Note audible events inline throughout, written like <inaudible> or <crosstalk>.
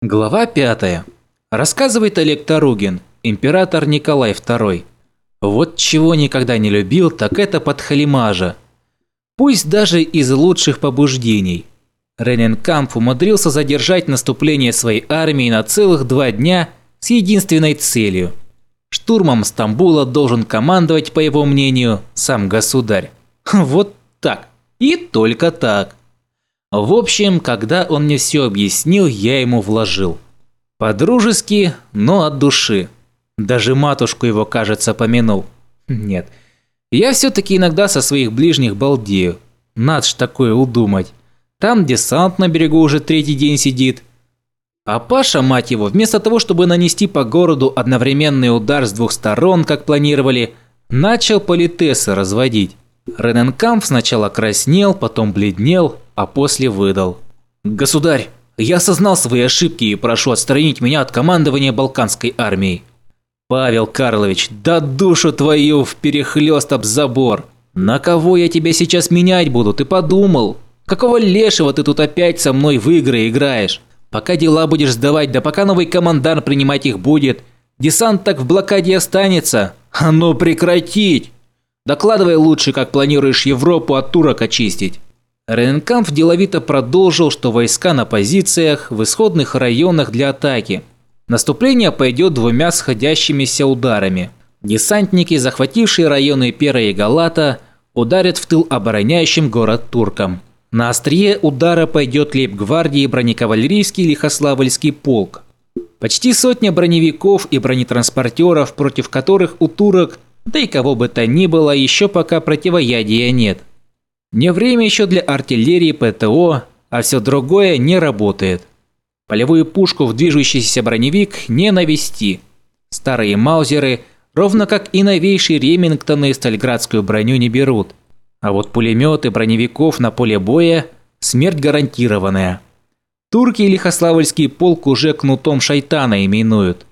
Глава 5. Рассказывает Олег Таругин, император Николай II. Вот чего никогда не любил, так это подхалимажа. Пусть даже из лучших побуждений. Рененкамп умудрился задержать наступление своей армии на целых два дня с единственной целью. Штурмом Стамбула должен командовать, по его мнению, сам государь. <laughs> Вот так. И только так. В общем, когда он мне все объяснил, я ему вложил. По-дружески, но от души. Даже матушку его, кажется, помянул. Хм, нет. Я все-таки иногда со своих ближних балдею. Надо ж такое удумать. Там десант на берегу уже третий день сидит. А Паша, мать его, вместо того, чтобы нанести по городу одновременный удар с двух сторон, как планировали, начал политесы разводить. Рененкамп сначала краснел, потом бледнел, а после выдал. «Государь, я осознал свои ошибки и прошу отстранить меня от командования Балканской армией». «Павел Карлович, да душу твою в перехлёст об забор! На кого я тебя сейчас менять буду, ты подумал? Какого лешего ты тут опять со мной в игры играешь? Пока дела будешь сдавать, да пока новый командар принимать их будет, десант так в блокаде останется. А ну прекратить!» Докладывай лучше, как планируешь Европу от турок очистить». Ренкамф деловито продолжил, что войска на позициях в исходных районах для атаки. Наступление пойдет двумя сходящимися ударами. Десантники, захватившие районы Пера и Галата, ударят в тыл обороняющим город туркам. На острие удара пойдет лейб-гвардии бронекавалерийский Лихославльский полк. Почти сотня броневиков и бронетранспортеров, против которых у турок – да и кого бы то ни было, еще пока противоядия нет. Не время еще для артиллерии ПТО, а все другое не работает. Полевую пушку в движущийся броневик не навести. Старые маузеры, ровно как и новейшие ремингтоны стальградскую броню не берут. А вот пулеметы броневиков на поле боя – смерть гарантированная. Турки лихославльский полк уже кнутом шайтана именуют.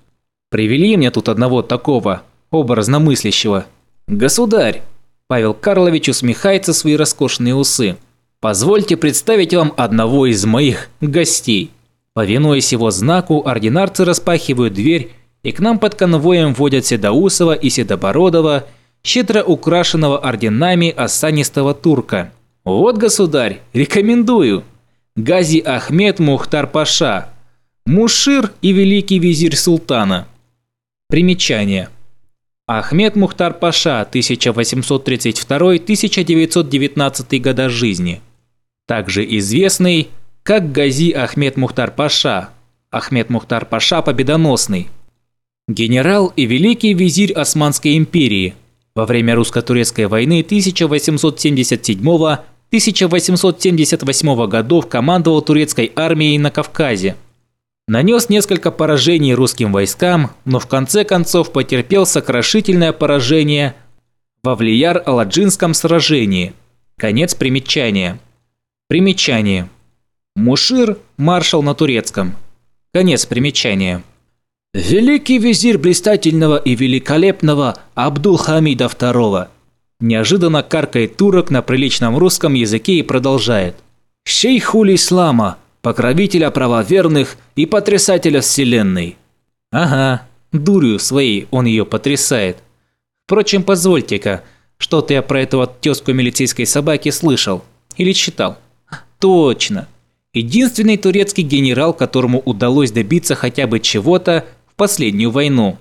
Привели мне тут одного такого, образно мыслящего. «Государь!» – Павел Карлович усмехается свои роскошные усы. «Позвольте представить вам одного из моих гостей». Повинуясь его знаку, ординарцы распахивают дверь, и к нам под конвоем вводят Седоусова и Седобородова, щедро украшенного орденами осанистого турка. «Вот, государь, рекомендую!» Гази Ахмед Мухтар Паша, Мушир и великий визирь султана. Примечание – Ахмед Мухтар Паша, 1832-1919 года жизни. Также известный как Гази Ахмед Мухтар Паша, Ахмед Мухтар Паша Победоносный. Генерал и великий визирь Османской империи во время русско-турецкой войны 1877-1878 годов командовал турецкой армией на Кавказе – нанес несколько поражений русским войскам, но в конце концов потерпел сокрушительное поражение во Влияр-Аладжинском сражении. Конец примечания. Примечание. Мушир – маршал на турецком. Конец примечания. Великий визирь блистательного и великолепного Абдул-Хамида II неожиданно каркает турок на приличном русском языке и продолжает. «Шейхуль Ислама – покровителя правоверных и потрясателя вселенной. Ага, дурью своей он ее потрясает. Впрочем, позвольте-ка, что-то я про этого тезку милицейской собаки слышал. Или читал. Точно. Единственный турецкий генерал, которому удалось добиться хотя бы чего-то в последнюю войну.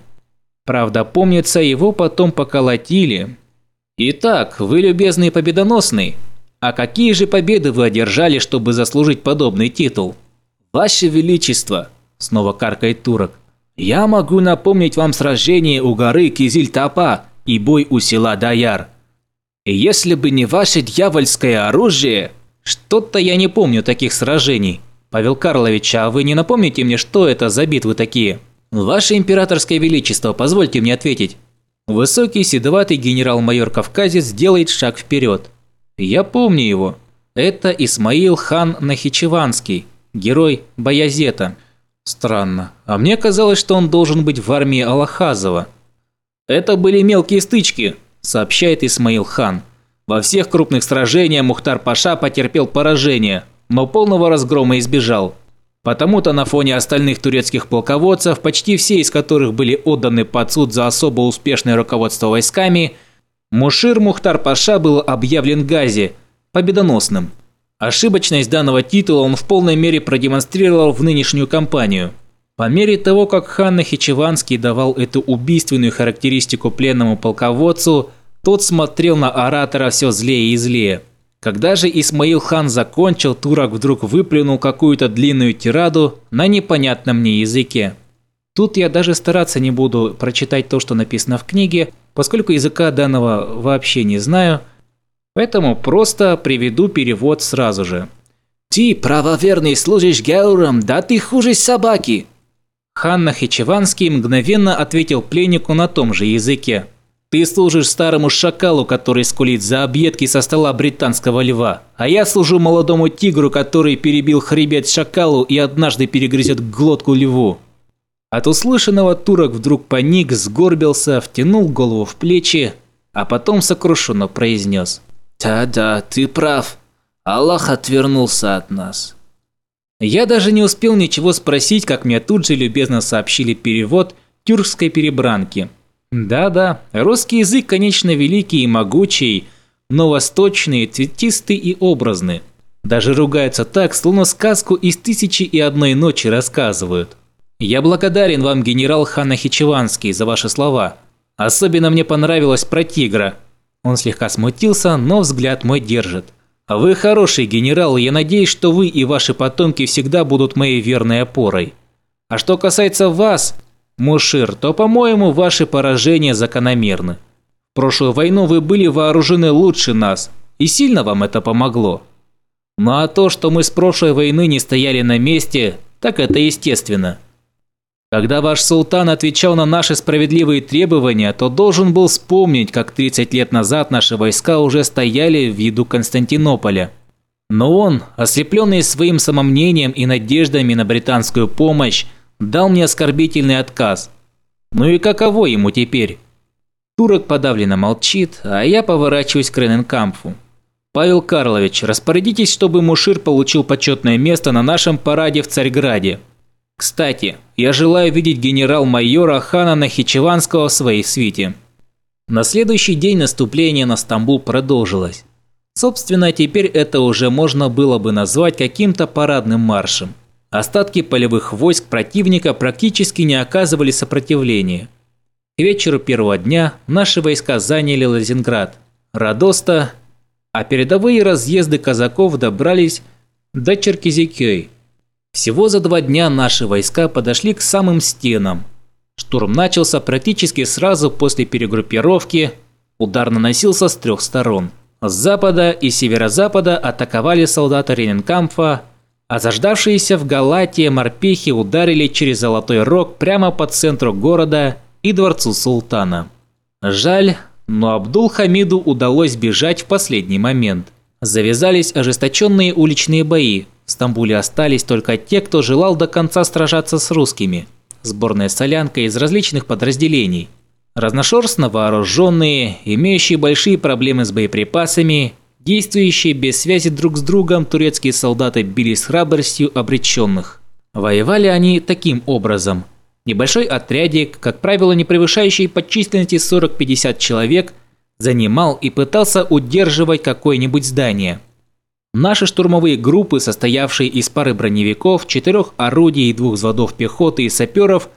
Правда, помнится, его потом поколотили. Итак, вы любезный победоносный, а какие же победы вы одержали, чтобы заслужить подобный титул? Ваше Величество, снова каркает турок, я могу напомнить вам сражение у горы Кизильтапа и бой у села Даяр. И если бы не ваше дьявольское оружие, что-то я не помню таких сражений. Павел Карлович, а вы не напомните мне, что это за битвы такие? Ваше императорское величество, позвольте мне ответить. Высокий седоватый генерал-майор Кавказец делает шаг вперед. Я помню его. Это Исмаил хан Нахичеванский, герой Баязета. Странно. А мне казалось, что он должен быть в армии Аллахазова. Это были мелкие стычки, сообщает Исмаил хан. Во всех крупных сражениях Мухтар-Паша потерпел поражение, но полного разгрома избежал. Потому-то на фоне остальных турецких полководцев, почти все из которых были отданы под суд за особо успешное руководство войсками – Мушир Мухтар Паша был объявлен Гази, победоносным. Ошибочность данного титула он в полной мере продемонстрировал в нынешнюю кампанию. По мере того, как хан Нахичеванский давал эту убийственную характеристику пленному полководцу, тот смотрел на оратора все злее и злее. Когда же Исмаил хан закончил, турок вдруг выплюнул какую-то длинную тираду на непонятном мне языке. Тут я даже стараться не буду прочитать то, что написано в книге, поскольку языка данного вообще не знаю, поэтому просто приведу перевод сразу же. «Ты, правоверный, служишь Геурам, да ты хуже собаки!» Ханна Хичеванский мгновенно ответил пленнику на том же языке. «Ты служишь старому шакалу, который скулит за объедки со стола британского льва, а я служу молодому тигру, который перебил хребет шакалу и однажды перегрызет глотку льву». От услышанного турок вдруг паник, сгорбился, втянул голову в плечи, а потом сокрушенно произнес. «Да-да, ты прав. Аллах отвернулся от нас». Я даже не успел ничего спросить, как мне тут же любезно сообщили перевод тюркской перебранки. Да-да, русский язык, конечно, великий и могучий, но восточный, цветистый и образный. Даже ругаются так, словно сказку из «Тысячи и одной ночи» рассказывают. «Я благодарен вам, генерал Ханна Хичеванский, за ваши слова. Особенно мне понравилось про тигра». Он слегка смутился, но взгляд мой держит. «Вы хороший генерал, и я надеюсь, что вы и ваши потомки всегда будут моей верной опорой. А что касается вас, Мушир, то, по-моему, ваши поражения закономерны. В прошлую войну вы были вооружены лучше нас, и сильно вам это помогло. Ну а то, что мы с прошлой войны не стояли на месте, так это естественно». Когда ваш султан отвечал на наши справедливые требования, то должен был вспомнить, как 30 лет назад наши войска уже стояли в виду Константинополя. Но он, ослепленный своим самомнением и надеждами на британскую помощь, дал мне оскорбительный отказ. Ну и каково ему теперь? Турок подавленно молчит, а я поворачиваюсь к Рененкампфу. «Павел Карлович, распорядитесь, чтобы Мушир получил почетное место на нашем параде в Царьграде». Кстати, я желаю видеть генерал-майора Хана Нахичеванского в своей свите. На следующий день наступление на Стамбул продолжилось. Собственно, теперь это уже можно было бы назвать каким-то парадным маршем. Остатки полевых войск противника практически не оказывали сопротивления. К вечеру первого дня наши войска заняли Лазинград, Радоста, а передовые разъезды казаков добрались до Черкизикёй – всего за два дня наши войска подошли к самым стенам. Штурм начался практически сразу после перегруппировки. Удар наносился с трех сторон. С запада и северо-запада атаковали солдаты Рененкамфа, а заждавшиеся в Галатии морпехи ударили через Золотой Рог прямо по центру города и дворцу султана. Жаль, но Абдул-Хамиду удалось бежать в последний момент. Завязались ожесточенные уличные бои, в Стамбуле остались только те, кто желал до конца сражаться с русскими. Сборная солянка из различных подразделений. Разношерстно вооруженные, имеющие большие проблемы с боеприпасами, действующие без связи друг с другом, турецкие солдаты били с храбростью обреченных. Воевали они таким образом. Небольшой отрядик, как правило не превышающий по численности 40-50 человек, занимал и пытался удерживать какое-нибудь здание – Наши штурмовые группы, состоявшие из пары броневиков, четырех орудий и двух взводов пехоты и саперов,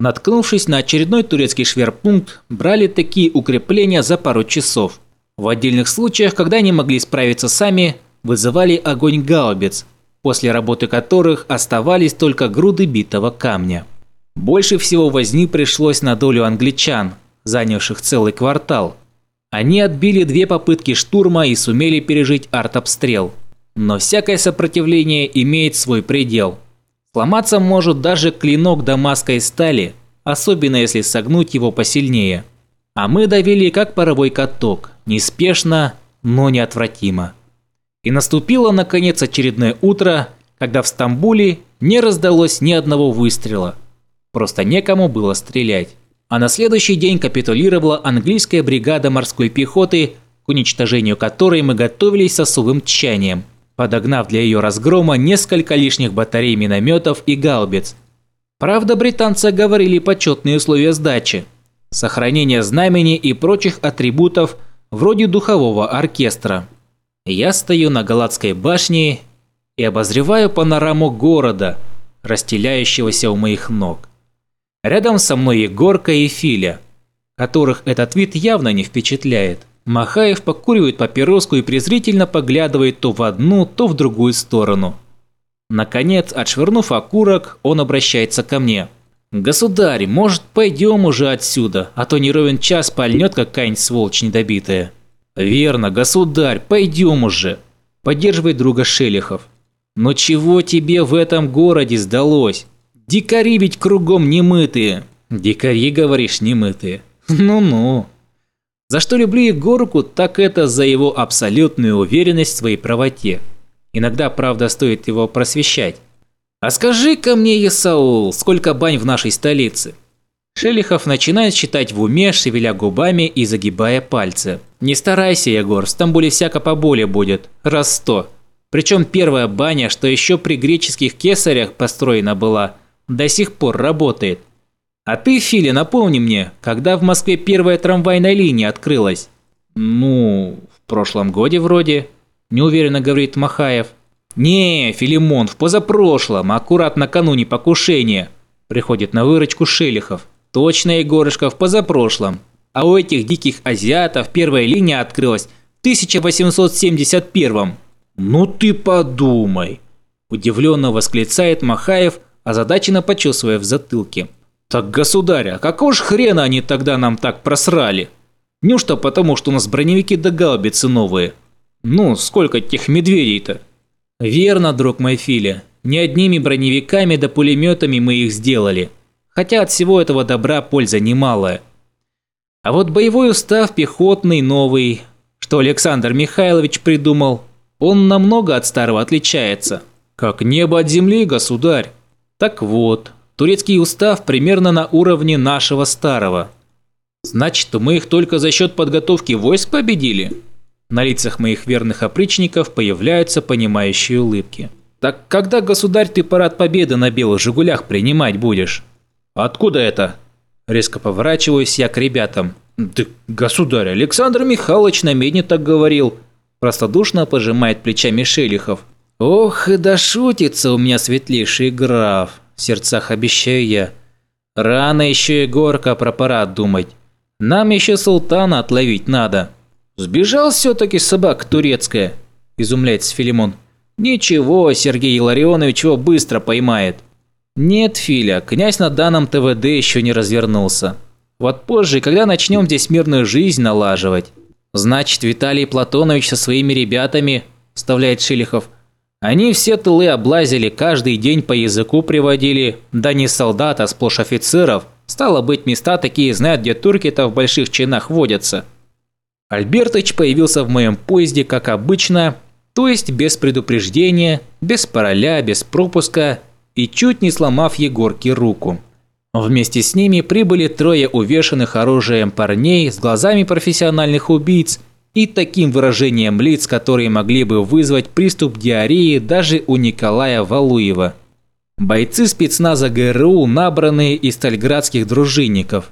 наткнувшись на очередной турецкий шверпункт, брали такие укрепления за пару часов. В отдельных случаях, когда они могли справиться сами, вызывали огонь гаубиц, после работы которых оставались только груды битого камня. Больше всего возни пришлось на долю англичан, занявших целый квартал – они отбили две попытки штурма и сумели пережить артобстрел. Но всякое сопротивление имеет свой предел. Сломаться может даже клинок дамасской стали, особенно если согнуть его посильнее. А мы давили как паровой каток, неспешно, но неотвратимо. И наступило наконец очередное утро, когда в Стамбуле не раздалось ни одного выстрела. Просто некому было стрелять а на следующий день капитулировала английская бригада морской пехоты, к уничтожению которой мы готовились с особым тщанием, подогнав для ее разгрома несколько лишних батарей минометов и гаубиц. Правда, британцы говорили почетные условия сдачи – сохранение знамени и прочих атрибутов вроде духового оркестра. Я стою на Галатской башне и обозреваю панораму города, расстеляющегося у моих ног – Рядом со мной Егорка и Филя, которых этот вид явно не впечатляет. Махаев покуривает папироску и презрительно поглядывает то в одну, то в другую сторону. Наконец, отшвырнув окурок, он обращается ко мне. «Государь, может, пойдем уже отсюда, а то не ровен час пальнет какая-нибудь сволочь недобитая». «Верно, государь, пойдем уже», – поддерживает друга Шелихов. «Но чего тебе в этом городе сдалось? Дикари ведь кругом немытые. Дикари, говоришь, немытые. <laughs> Ну-ну. За что люблю Егорку, так это за его абсолютную уверенность в своей правоте. Иногда, правда, стоит его просвещать. «А скажи-ка мне, Исаул, сколько бань в нашей столице?» Шелихов начинает считать в уме, шевеля губами и загибая пальцы. «Не старайся, Егор, в Стамбуле всяко поболее будет. Раз сто. Причем первая баня, что еще при греческих кесарях построена была – до сих пор работает. А ты, Фили, напомни мне, когда в Москве первая трамвайная линия открылась? Ну, в прошлом годе вроде, неуверенно говорит Махаев. Не, Филимон, в позапрошлом, аккурат накануне покушения. Приходит на выручку Шелихов. Точно, Егорышка, в позапрошлом. А у этих диких азиатов первая линия открылась в 1871 «Ну ты подумай!» – удивленно восклицает Махаев – озадаченно почесывая в затылке. «Так, государя, какого ж хрена они тогда нам так просрали? Неужто потому, что у нас броневики да гаубицы новые? Ну, сколько тех медведей-то?» «Верно, друг мой Филя, не одними броневиками да пулеметами мы их сделали. Хотя от всего этого добра польза немалая. А вот боевой устав пехотный новый, что Александр Михайлович придумал, он намного от старого отличается. Как небо от земли, государь. Так вот, турецкий устав примерно на уровне нашего старого. Значит, мы их только за счет подготовки войск победили? На лицах моих верных опричников появляются понимающие улыбки. Так когда, государь, ты парад победы на белых «Жигулях» принимать будешь? Откуда это? Резко поворачиваюсь я к ребятам. Да, государь, Александр Михайлович на медне так говорил. Простодушно пожимает плечами Шелихов. «Ох, и дошутится у меня светлейший граф!» – в сердцах обещаю я. «Рано еще и горка про парад думать. Нам еще султана отловить надо». «Сбежал все-таки собак турецкая!» – изумляется Филимон. «Ничего, Сергей Ларионович его быстро поймает». «Нет, Филя, князь на данном ТВД еще не развернулся. Вот позже, когда начнем здесь мирную жизнь налаживать». «Значит, Виталий Платонович со своими ребятами», – вставляет Шилихов – они все тылы облазили, каждый день по языку приводили, да не солдат, а сплошь офицеров. Стало быть, места такие знают, где турки-то в больших чинах водятся. Альбертыч появился в моем поезде, как обычно, то есть без предупреждения, без пароля, без пропуска и чуть не сломав Егорке руку. Вместе с ними прибыли трое увешанных оружием парней с глазами профессиональных убийц, и таким выражением лиц, которые могли бы вызвать приступ диареи даже у Николая Валуева. Бойцы спецназа ГРУ, набранные из стальградских дружинников.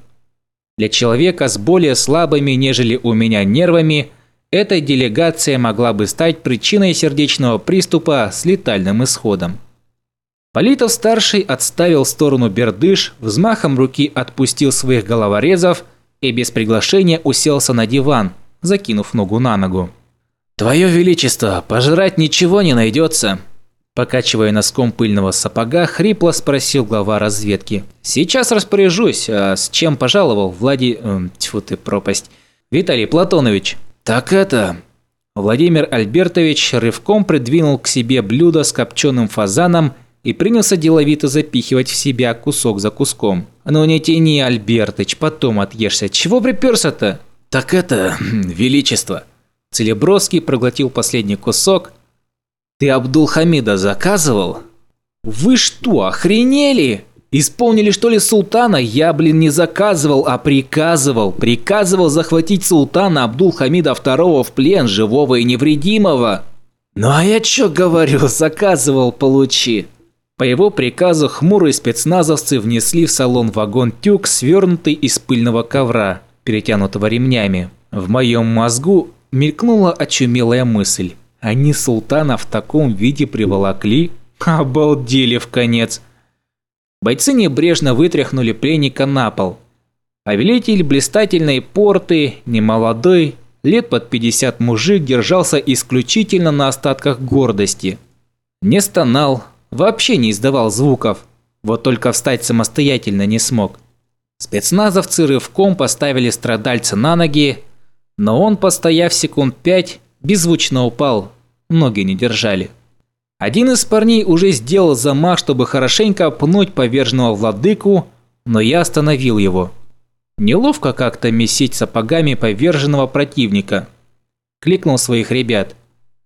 Для человека с более слабыми, нежели у меня, нервами, эта делегация могла бы стать причиной сердечного приступа с летальным исходом. Политов-старший отставил в сторону бердыш, взмахом руки отпустил своих головорезов и без приглашения уселся на диван – закинув ногу на ногу. «Твое Величество, пожрать ничего не найдется!» Покачивая носком пыльного сапога, хрипло спросил глава разведки. «Сейчас распоряжусь, а с чем пожаловал Влади... Э, тьфу ты, пропасть. Виталий Платонович!» «Так это...» Владимир Альбертович рывком придвинул к себе блюдо с копченым фазаном и принялся деловито запихивать в себя кусок за куском. «Ну не тяни, Альбертович, потом отъешься. Чего приперся-то? «Так это... <clears throat> Величество!» Целебровский проглотил последний кусок. «Ты Абдулхамида заказывал?» «Вы что, охренели?» Исполнили что ли султана? Я, блин, не заказывал, а приказывал. Приказывал захватить султана Абдулхамида II в плен, живого и невредимого. Ну а я чё говорю, <laughs> заказывал, получи. По его приказу хмурые спецназовцы внесли в салон вагон тюк, свернутый из пыльного ковра перетянутого ремнями. В моем мозгу мелькнула очумелая мысль. Они султана в таком виде приволокли? Обалдели в конец. Бойцы небрежно вытряхнули пленника на пол. Повелитель блистательной порты, немолодой, лет под 50 мужик держался исключительно на остатках гордости. Не стонал, вообще не издавал звуков, вот только встать самостоятельно не смог. Спецназовцы рывком поставили страдальца на ноги, но он, постояв секунд пять, беззвучно упал, ноги не держали. Один из парней уже сделал замах, чтобы хорошенько пнуть поверженного владыку, но я остановил его. Неловко как-то месить сапогами поверженного противника. Кликнул своих ребят.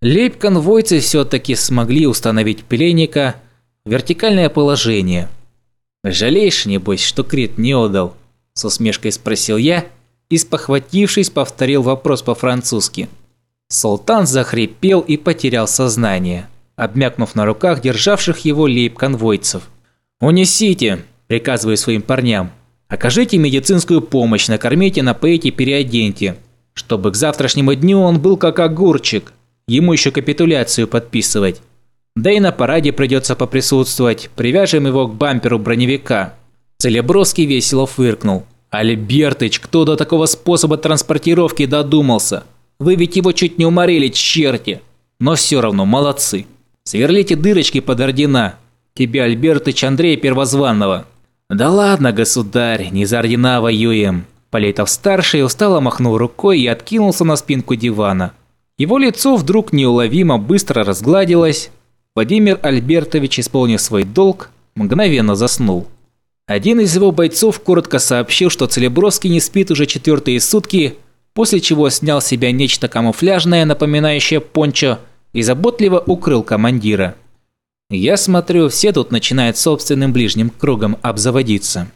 Лейб-конвойцы все-таки смогли установить пленника в вертикальное положение – «Жалеешь, небось, что Крит не отдал?» – с усмешкой спросил я и, спохватившись, повторил вопрос по-французски. Султан захрипел и потерял сознание, обмякнув на руках державших его лейб-конвойцев. «Унесите!» – приказываю своим парням. «Окажите медицинскую помощь, накормите, напоите, переоденьте, чтобы к завтрашнему дню он был как огурчик, ему еще капитуляцию подписывать». Да и на параде придется поприсутствовать, привяжем его к бамперу броневика». Целеброский весело фыркнул. «Альбертыч, кто до такого способа транспортировки додумался? Вы ведь его чуть не уморили, черти! Но все равно молодцы. Сверлите дырочки под ордена. Тебе, Альбертыч, Андрея Первозванного». «Да ладно, государь, не за ордена воюем». Полетов-старший устало махнул рукой и откинулся на спинку дивана. Его лицо вдруг неуловимо быстро разгладилось, Владимир Альбертович, исполнив свой долг, мгновенно заснул. Один из его бойцов коротко сообщил, что Целебровский не спит уже четвертые сутки, после чего снял с себя нечто камуфляжное, напоминающее пончо, и заботливо укрыл командира. «Я смотрю, все тут начинают собственным ближним кругом обзаводиться».